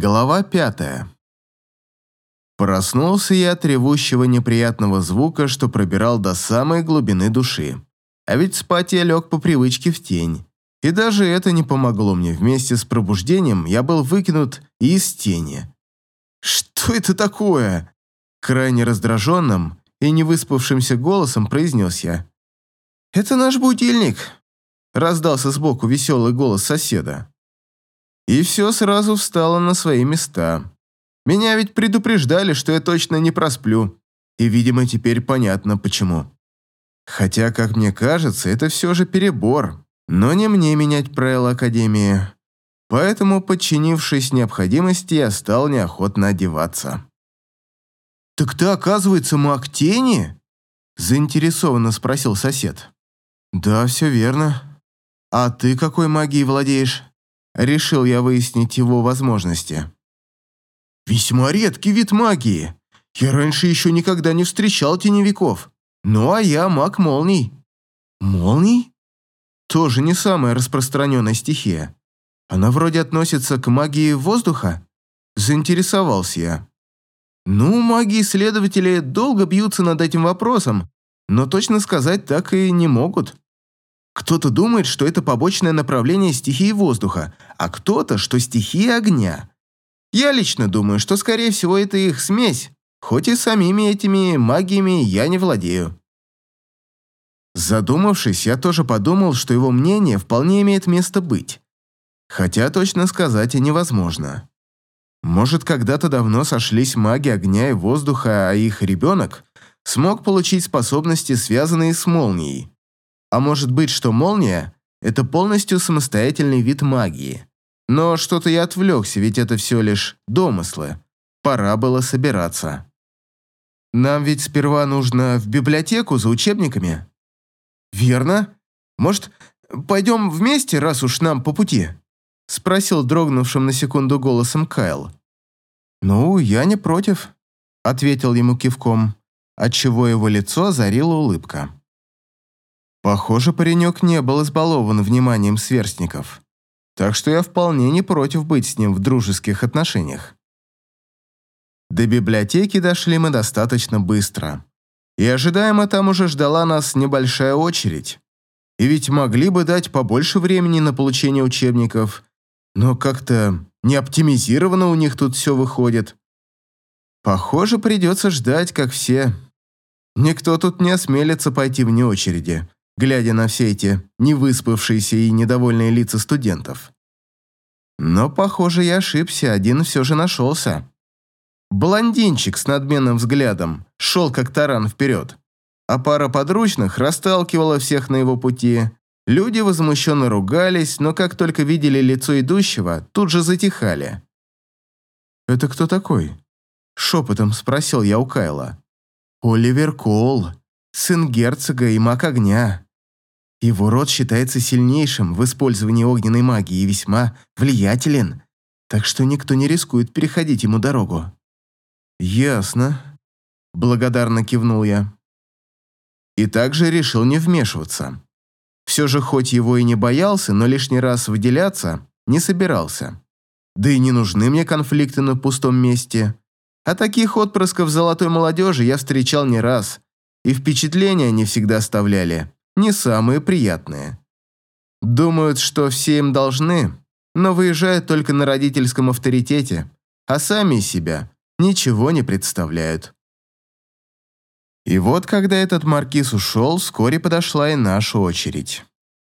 Глава пятая. Проснулся я от ревущего неприятного звука, что пробирал до самой глубины души. А ведь спать я лег по привычке в тень. И даже это не помогло мне. Вместе с пробуждением я был выкинут из тени. «Что это такое?» Крайне раздраженным и невыспавшимся голосом произнес я. «Это наш будильник», — раздался сбоку веселый голос соседа. И все сразу встало на свои места. Меня ведь предупреждали, что я точно не просплю. И, видимо, теперь понятно, почему. Хотя, как мне кажется, это все же перебор. Но не мне менять правила Академии. Поэтому, подчинившись необходимости, я стал неохотно одеваться. «Так ты, оказывается, маг тени?» Заинтересованно спросил сосед. «Да, все верно. А ты какой магией владеешь?» Решил я выяснить его возможности. «Весьма редкий вид магии. Я раньше еще никогда не встречал теневиков. Ну а я маг молний». «Молний?» Тоже не самая распространенная стихия. Она вроде относится к магии воздуха? Заинтересовался я. Ну, маги-исследователи долго бьются над этим вопросом, но точно сказать так и не могут. Кто-то думает, что это побочное направление стихии воздуха, а кто-то, что стихия огня. Я лично думаю, что, скорее всего, это их смесь, хоть и самими этими магиями я не владею. Задумавшись, я тоже подумал, что его мнение вполне имеет место быть. Хотя точно сказать и невозможно. Может, когда-то давно сошлись маги огня и воздуха, а их ребенок смог получить способности, связанные с молнией. А может быть, что молния – это полностью самостоятельный вид магии. Но что-то я отвлекся, ведь это все лишь домыслы. Пора было собираться. Нам ведь сперва нужно в библиотеку за учебниками. Верно. Может, пойдем вместе, раз уж нам по пути? Спросил дрогнувшим на секунду голосом Кайл. «Ну, я не против», — ответил ему кивком, отчего его лицо озарила улыбка. Похоже, паренек не был избалован вниманием сверстников, так что я вполне не против быть с ним в дружеских отношениях. До библиотеки дошли мы достаточно быстро, и ожидаемо там уже ждала нас небольшая очередь. И ведь могли бы дать побольше времени на получение учебников, но как-то не оптимизировано у них тут все выходит. Похоже, придется ждать, как все. Никто тут не осмелится пойти вне очереди, глядя на все эти невыспавшиеся и недовольные лица студентов. Но, похоже, я ошибся, один все же нашелся. Блондинчик с надменным взглядом шел как таран вперед, а пара подручных расталкивала всех на его пути. Люди возмущенно ругались, но как только видели лицо идущего, тут же затихали. «Это кто такой?» – шепотом спросил я у Кайла. «Оливер Коул, сын герцога и маг огня. Его род считается сильнейшим в использовании огненной магии и весьма влиятелен, так что никто не рискует переходить ему дорогу». «Ясно», – благодарно кивнул я. И также решил не вмешиваться. Все же хоть его и не боялся, но лишний раз выделяться не собирался. Да и не нужны мне конфликты на пустом месте. А таких отпрысков золотой молодежи я встречал не раз, и впечатления они всегда оставляли не самые приятные. Думают, что все им должны, но выезжают только на родительском авторитете, а сами себя ничего не представляют. И вот, когда этот маркиз ушел, вскоре подошла и наша очередь.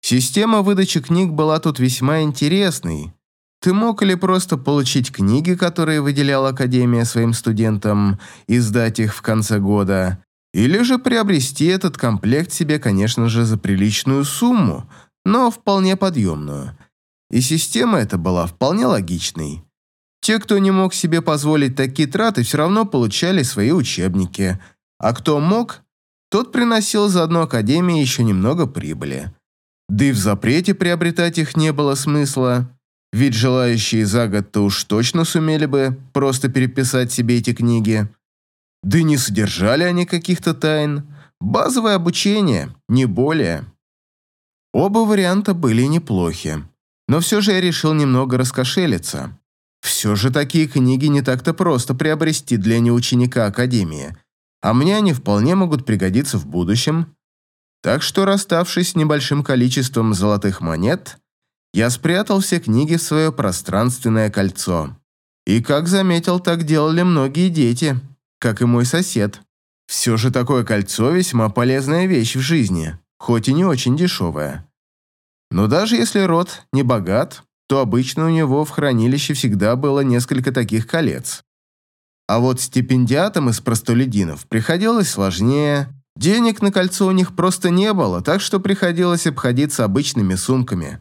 Система выдачи книг была тут весьма интересной. Ты мог или просто получить книги, которые выделяла Академия своим студентам, и сдать их в конце года, или же приобрести этот комплект себе, конечно же, за приличную сумму, но вполне подъемную. И система эта была вполне логичной. Те, кто не мог себе позволить такие траты, все равно получали свои учебники, а кто мог, тот приносил заодно Академии еще немного прибыли. Да и в запрете приобретать их не было смысла, ведь желающие за год-то уж точно сумели бы просто переписать себе эти книги. Да и не содержали они каких-то тайн. Базовое обучение, не более. Оба варианта были неплохи. Но все же я решил немного раскошелиться. Все же такие книги не так-то просто приобрести для неученика Академии, а мне они вполне могут пригодиться в будущем. Так что, расставшись с небольшим количеством золотых монет, я спрятал все книги в свое пространственное кольцо. И, как заметил, так делали многие дети, как и мой сосед. Все же такое кольцо весьма полезная вещь в жизни, хоть и не очень дешевая. Но даже если род не богат, то обычно у него в хранилище всегда было несколько таких колец. А вот стипендиатам из простолюдинов приходилось сложнее. Денег на кольцо у них просто не было, так что приходилось обходиться обычными сумками.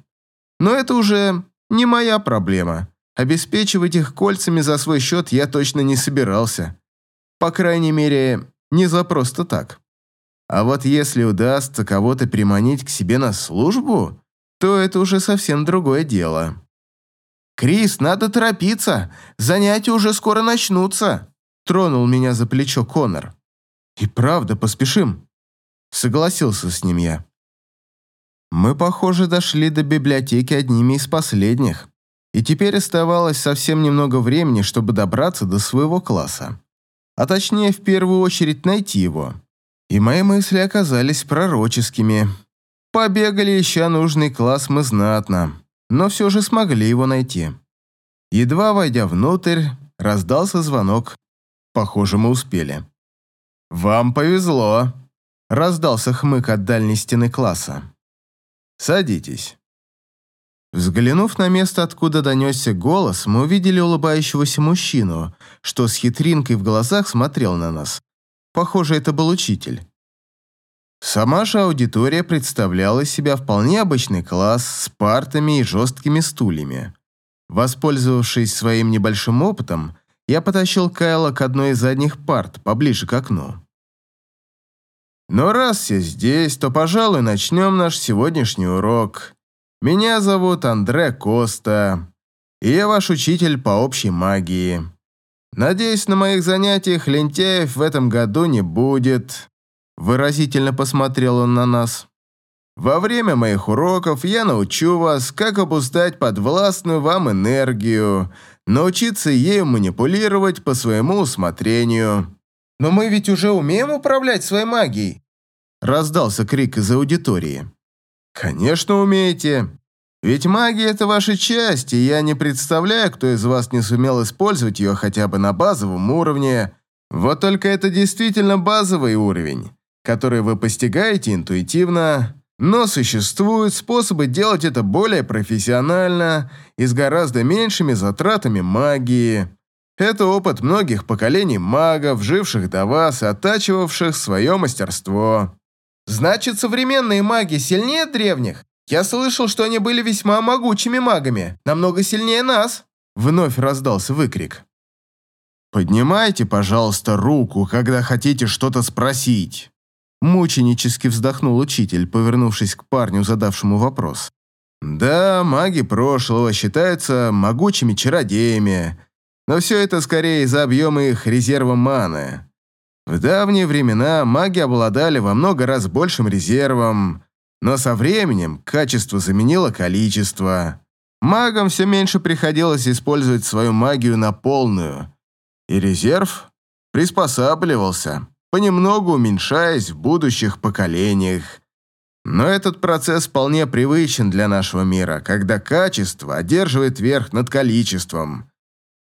Но это уже не моя проблема. Обеспечивать их кольцами за свой счет я точно не собирался. По крайней мере, не за просто так. А вот если удастся кого-то приманить к себе на службу, то это уже совсем другое дело. «Крис, надо торопиться! Занятия уже скоро начнутся!» Тронул меня за плечо Конор. «И правда, поспешим!» Согласился с ним я. Мы, похоже, дошли до библиотеки одними из последних, и теперь оставалось совсем немного времени, чтобы добраться до своего класса. А точнее, в первую очередь найти его. И мои мысли оказались пророческими. Побегали, ища нужный класс мы знатно но все же смогли его найти. Едва войдя внутрь, раздался звонок. Похоже, мы успели. «Вам повезло», — раздался хмык от дальней стены класса. «Садитесь». Взглянув на место, откуда донесся голос, мы увидели улыбающегося мужчину, что с хитринкой в глазах смотрел на нас. Похоже, это был учитель. Сама же аудитория представляла из себя вполне обычный класс с партами и жесткими стульями. Воспользовавшись своим небольшим опытом, я потащил Кайла к одной из задних парт, поближе к окну. Но раз все здесь, то, пожалуй, начнем наш сегодняшний урок. Меня зовут Андре Коста, и я ваш учитель по общей магии. Надеюсь, на моих занятиях лентяев в этом году не будет. Выразительно посмотрел он на нас. «Во время моих уроков я научу вас, как опускать подвластную вам энергию, научиться ею манипулировать по своему усмотрению». «Но мы ведь уже умеем управлять своей магией!» Раздался крик из аудитории. «Конечно умеете. Ведь магия – это ваша часть, и я не представляю, кто из вас не сумел использовать ее хотя бы на базовом уровне. Вот только это действительно базовый уровень которые вы постигаете интуитивно, но существуют способы делать это более профессионально и с гораздо меньшими затратами магии. Это опыт многих поколений магов, живших до вас и оттачивавших свое мастерство. Значит, современные маги сильнее древних? Я слышал, что они были весьма могучими магами, намного сильнее нас. Вновь раздался выкрик. «Поднимайте, пожалуйста, руку, когда хотите что-то спросить». Мученически вздохнул учитель, повернувшись к парню, задавшему вопрос. «Да, маги прошлого считаются могучими чародеями, но все это скорее из-за объема их резерва маны. В давние времена маги обладали во много раз большим резервом, но со временем качество заменило количество. Магам все меньше приходилось использовать свою магию на полную, и резерв приспосабливался понемногу уменьшаясь в будущих поколениях. Но этот процесс вполне привычен для нашего мира, когда качество одерживает верх над количеством.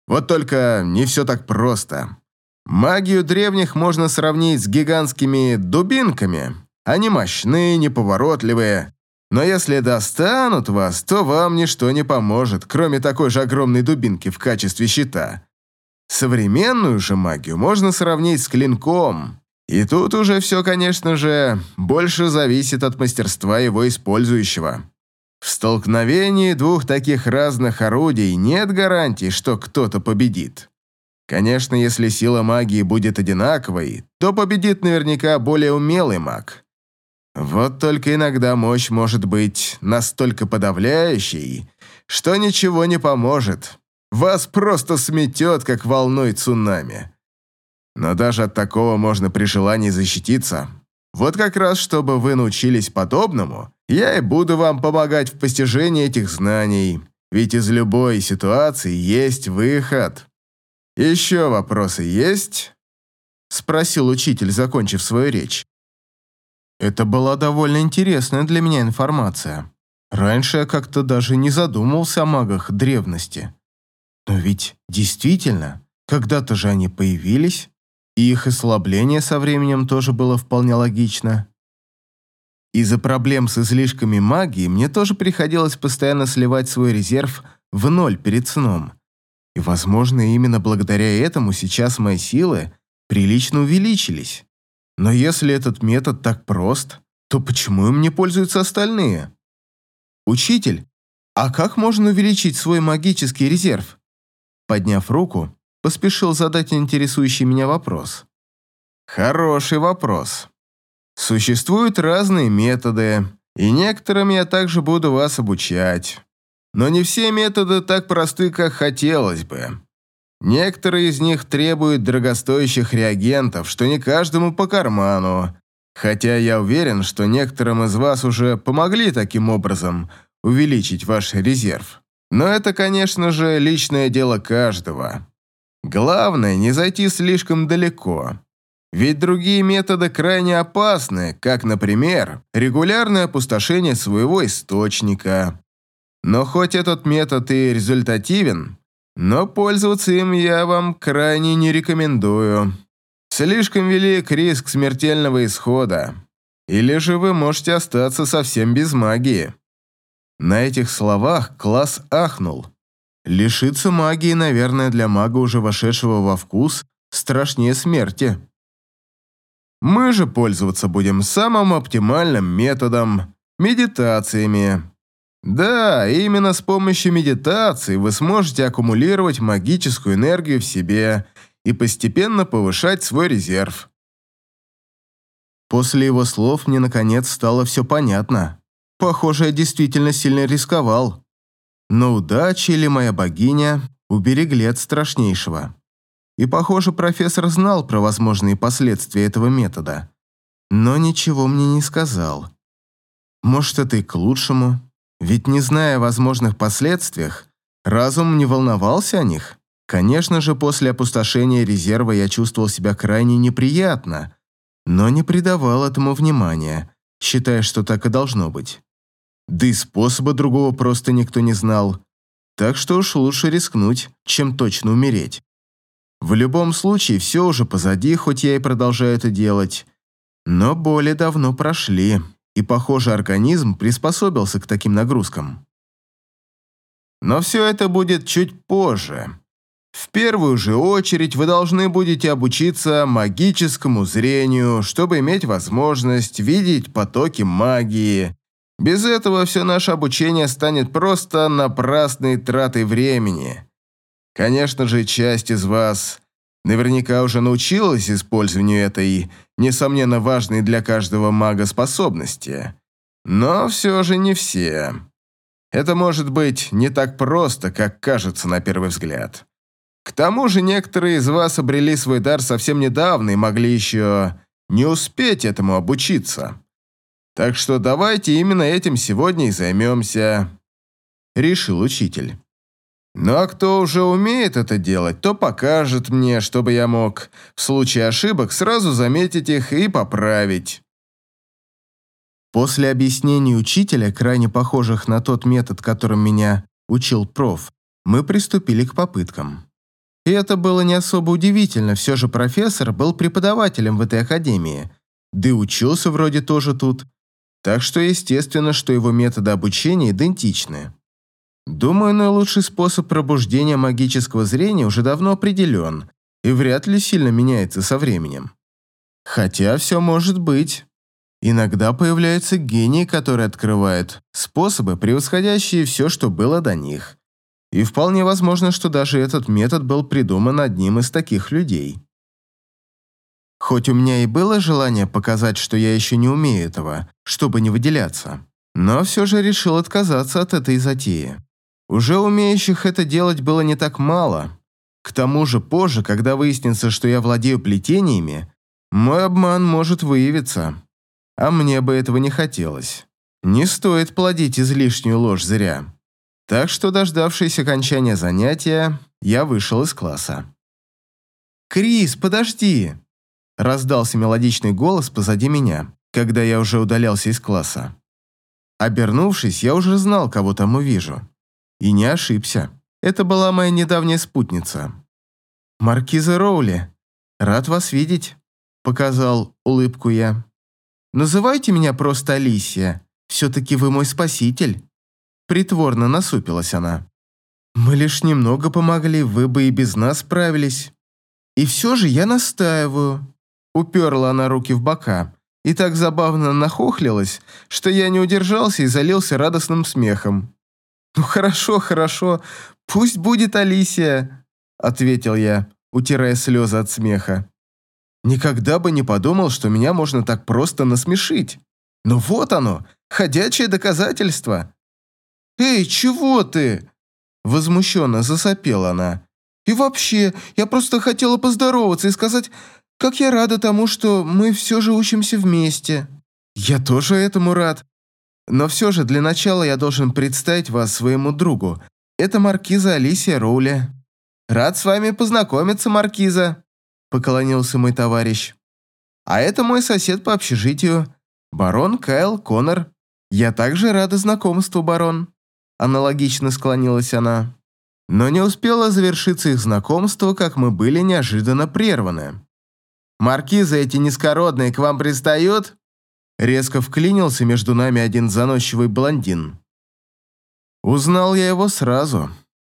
Вот только не все так просто. Магию древних можно сравнить с гигантскими дубинками. Они мощные, неповоротливые. Но если достанут вас, то вам ничто не поможет, кроме такой же огромной дубинки в качестве щита. Современную же магию можно сравнить с клинком. И тут уже все, конечно же, больше зависит от мастерства его использующего. В столкновении двух таких разных орудий нет гарантии, что кто-то победит. Конечно, если сила магии будет одинаковой, то победит наверняка более умелый маг. Вот только иногда мощь может быть настолько подавляющей, что ничего не поможет. Вас просто сметет, как волной цунами. Но даже от такого можно при желании защититься. Вот как раз, чтобы вы научились подобному, я и буду вам помогать в постижении этих знаний. Ведь из любой ситуации есть выход. Еще вопросы есть? Спросил учитель, закончив свою речь. Это была довольно интересная для меня информация. Раньше я как-то даже не задумывался о магах древности. Но ведь действительно, когда-то же они появились, и их ослабление со временем тоже было вполне логично. Из-за проблем с излишками магии мне тоже приходилось постоянно сливать свой резерв в ноль перед сном. И, возможно, именно благодаря этому сейчас мои силы прилично увеличились. Но если этот метод так прост, то почему им не пользуются остальные? Учитель, а как можно увеличить свой магический резерв? Подняв руку, поспешил задать интересующий меня вопрос. Хороший вопрос. Существуют разные методы, и некоторым я также буду вас обучать. Но не все методы так просты, как хотелось бы. Некоторые из них требуют дорогостоящих реагентов, что не каждому по карману. Хотя я уверен, что некоторым из вас уже помогли таким образом увеличить ваш резерв. Но это, конечно же, личное дело каждого. Главное, не зайти слишком далеко. Ведь другие методы крайне опасны, как, например, регулярное опустошение своего источника. Но хоть этот метод и результативен, но пользоваться им я вам крайне не рекомендую. Слишком велик риск смертельного исхода. Или же вы можете остаться совсем без магии. На этих словах класс ахнул. Лишиться магии, наверное, для мага, уже вошедшего во вкус, страшнее смерти. Мы же пользоваться будем самым оптимальным методом – медитациями. Да, именно с помощью медитации вы сможете аккумулировать магическую энергию в себе и постепенно повышать свой резерв. После его слов мне наконец стало все понятно. Похоже, я действительно сильно рисковал. Но удача или моя богиня уберегли от страшнейшего. И, похоже, профессор знал про возможные последствия этого метода. Но ничего мне не сказал. Может, это и к лучшему. Ведь не зная о возможных последствиях, разум не волновался о них. Конечно же, после опустошения резерва я чувствовал себя крайне неприятно, но не придавал этому внимания, считая, что так и должно быть. Да и способа другого просто никто не знал, так что уж лучше рискнуть, чем точно умереть. В любом случае, все уже позади, хоть я и продолжаю это делать. Но боли давно прошли, и, похоже, организм приспособился к таким нагрузкам. Но все это будет чуть позже. В первую же очередь вы должны будете обучиться магическому зрению, чтобы иметь возможность видеть потоки магии. Без этого все наше обучение станет просто напрасной тратой времени. Конечно же, часть из вас наверняка уже научилась использованию этой, несомненно, важной для каждого мага способности. Но все же не все. Это может быть не так просто, как кажется на первый взгляд. К тому же некоторые из вас обрели свой дар совсем недавно и могли еще не успеть этому обучиться. Так что давайте именно этим сегодня и займемся», — решил учитель. Ну а кто уже умеет это делать, то покажет мне, чтобы я мог в случае ошибок сразу заметить их и поправить. После объяснений учителя, крайне похожих на тот метод, которым меня учил проф, мы приступили к попыткам. И это было не особо удивительно, все же профессор был преподавателем в этой академии, да и учился вроде тоже тут, так что естественно, что его методы обучения идентичны. Думаю, наилучший способ пробуждения магического зрения уже давно определен и вряд ли сильно меняется со временем. Хотя все может быть. Иногда появляются гении, которые открывают способы, превосходящие все, что было до них. И вполне возможно, что даже этот метод был придуман одним из таких людей. Хоть у меня и было желание показать, что я еще не умею этого, чтобы не выделяться, но все же решил отказаться от этой затеи. Уже умеющих это делать было не так мало. К тому же позже, когда выяснится, что я владею плетениями, мой обман может выявиться. А мне бы этого не хотелось. Не стоит плодить излишнюю ложь зря. Так что, дождавшись окончания занятия, я вышел из класса. «Крис, подожди!» Раздался мелодичный голос позади меня, когда я уже удалялся из класса. Обернувшись, я уже знал, кого там увижу. И не ошибся. Это была моя недавняя спутница. «Маркиза Роули, рад вас видеть», — показал улыбку я. «Называйте меня просто Алисия. Все-таки вы мой спаситель». Притворно насупилась она. «Мы лишь немного помогли, вы бы и без нас справились. И все же я настаиваю». Уперла она руки в бока и так забавно нахохлилась, что я не удержался и залился радостным смехом. «Ну хорошо, хорошо, пусть будет Алисия», — ответил я, утирая слезы от смеха. Никогда бы не подумал, что меня можно так просто насмешить. Но вот оно, ходячее доказательство. «Эй, чего ты?» Возмущенно засопела она. «И вообще, я просто хотела поздороваться и сказать, как я рада тому, что мы все же учимся вместе». «Я тоже этому рад. Но все же для начала я должен представить вас своему другу. Это маркиза Алисия Роули». «Рад с вами познакомиться, маркиза», — поклонился мой товарищ. «А это мой сосед по общежитию, барон Кайл Коннор. Я также рада знакомству, барон». Аналогично склонилась она. Но не успело завершиться их знакомство, как мы были неожиданно прерваны. «Маркизы эти низкородные к вам пристают?» Резко вклинился между нами один заносчивый блондин. Узнал я его сразу.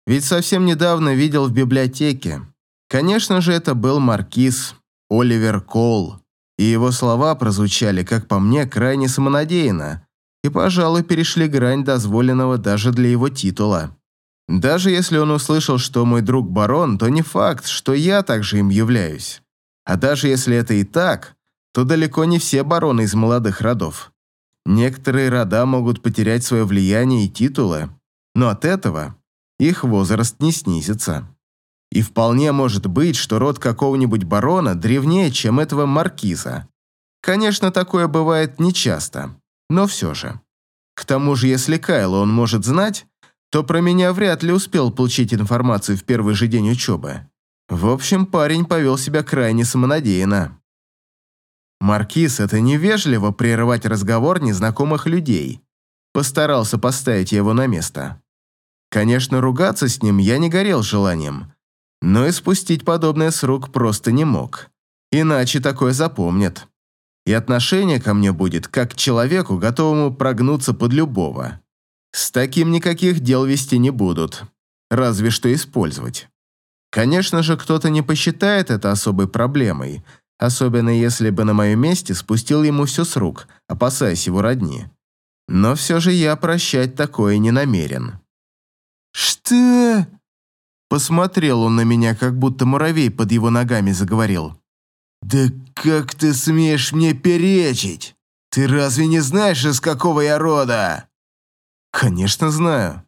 Ведь совсем недавно видел в библиотеке. Конечно же, это был маркиз Оливер Кол, и его слова прозвучали, как по мне, крайне самонадеянно, и, пожалуй, перешли грань дозволенного даже для его титула. Даже если он услышал, что мой друг барон, то не факт, что я также им являюсь. А даже если это и так, то далеко не все бароны из молодых родов. Некоторые рода могут потерять свое влияние и титулы, но от этого их возраст не снизится. И вполне может быть, что род какого-нибудь барона древнее, чем этого маркиза. Конечно, такое бывает нечасто, но все же. К тому же, если Кайла он может знать, то про меня вряд ли успел получить информацию в первый же день учебы. В общем, парень повел себя крайне самонадеянно. Маркиз – это невежливо прерывать разговор незнакомых людей. Постарался поставить его на место. Конечно, ругаться с ним я не горел желанием, но и спустить подобное с рук просто не мог. Иначе такое запомнят. И отношение ко мне будет как к человеку, готовому прогнуться под любого. С таким никаких дел вести не будут, разве что использовать. Конечно же, кто-то не посчитает это особой проблемой, особенно если бы на моем месте спустил ему все с рук, опасаясь его родни. Но все же я прощать такое не намерен. «Что?» Посмотрел он на меня, как будто муравей под его ногами заговорил. «Да как ты смеешь мне перечить? Ты разве не знаешь, из какого я рода?» «Конечно знаю.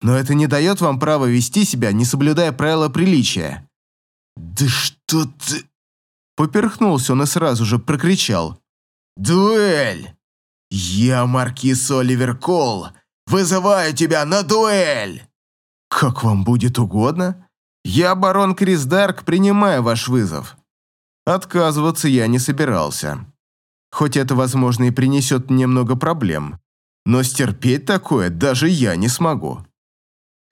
Но это не дает вам права вести себя, не соблюдая правила приличия». «Да что ты...» Поперхнулся он и сразу же прокричал. «Дуэль! Я маркиз Оливер Кол, вызываю тебя на дуэль!» «Как вам будет угодно. Я, барон Крис Дарк, принимаю ваш вызов». Отказываться я не собирался. Хоть это, возможно, и принесет немного проблем, но стерпеть такое даже я не смогу.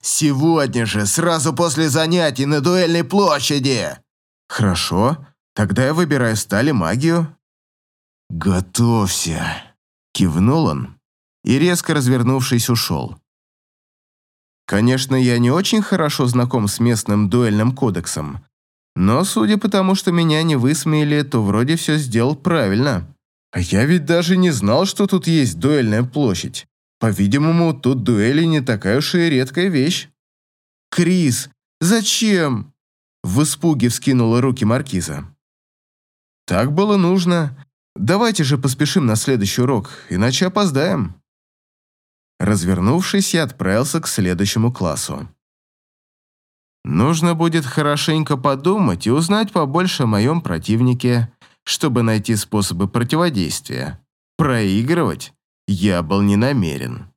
«Сегодня же, сразу после занятий на дуэльной площади!» «Хорошо, тогда я выбираю стали магию». «Готовься!» – кивнул он и, резко развернувшись, ушел. Конечно, я не очень хорошо знаком с местным дуэльным кодексом, но судя по тому, что меня не высмеяли, то вроде все сделал правильно. А я ведь даже не знал, что тут есть дуэльная площадь. По-видимому, тут дуэли не такая уж и редкая вещь. «Крис, зачем?» В испуге вскинула руки Маркиза. «Так было нужно. Давайте же поспешим на следующий урок, иначе опоздаем». Развернувшись, я отправился к следующему классу. Нужно будет хорошенько подумать и узнать побольше о моем противнике, чтобы найти способы противодействия. Проигрывать я был не намерен.